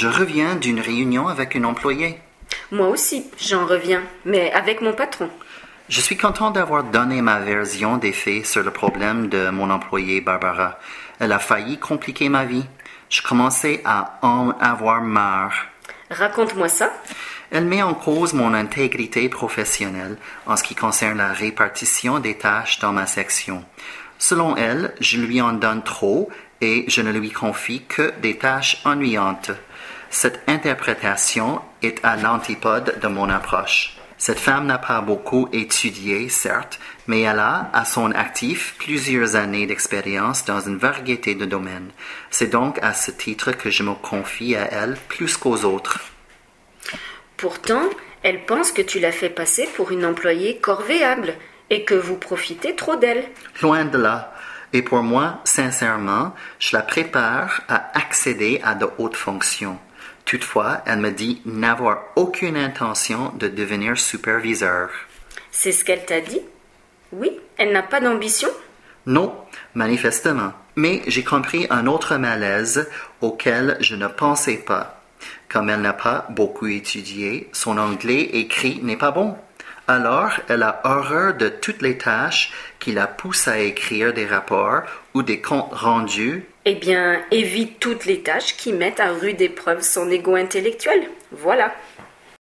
Je reviens d'une réunion avec une employée. Moi aussi, j'en reviens, mais avec mon patron. Je suis content d'avoir donné ma version des faits sur le problème de mon employée Barbara. Elle a failli compliquer ma vie. Je commençais à en avoir marre. Raconte-moi ça. Elle met en cause mon intégrité professionnelle en ce qui concerne la répartition des tâches dans ma section. Selon elle, je lui en donne trop et je ne lui confie que des tâches ennuyantes. Cette interprétation est à l'antipode de mon approche. Cette femme n'a pas beaucoup étudié, certes, mais elle a à son actif plusieurs années d'expérience dans une variété de domaines. C'est donc à ce titre que je me confie à elle plus qu'aux autres. Pourtant, elle pense que tu l'as fait passer pour une employée corvéable et que vous profitez trop d'elle. Loin de là. Et pour moi, sincèrement, je la prépare à accéder à de hautes fonctions. Toutefois, elle me dit n'avoir aucune intention de devenir superviseur. C'est ce qu'elle t'a dit? Oui, elle n'a pas d'ambition? Non, manifestement. Mais j'ai compris un autre malaise auquel je ne pensais pas. Comme elle n'a pas beaucoup étudié, son anglais écrit n'est pas bon. Alors, elle a horreur de toutes les tâches qui la poussent à écrire des rapports ou des comptes rendus. Eh bien, évite toutes les tâches qui mettent à rude épreuve son ego intellectuel. Voilà.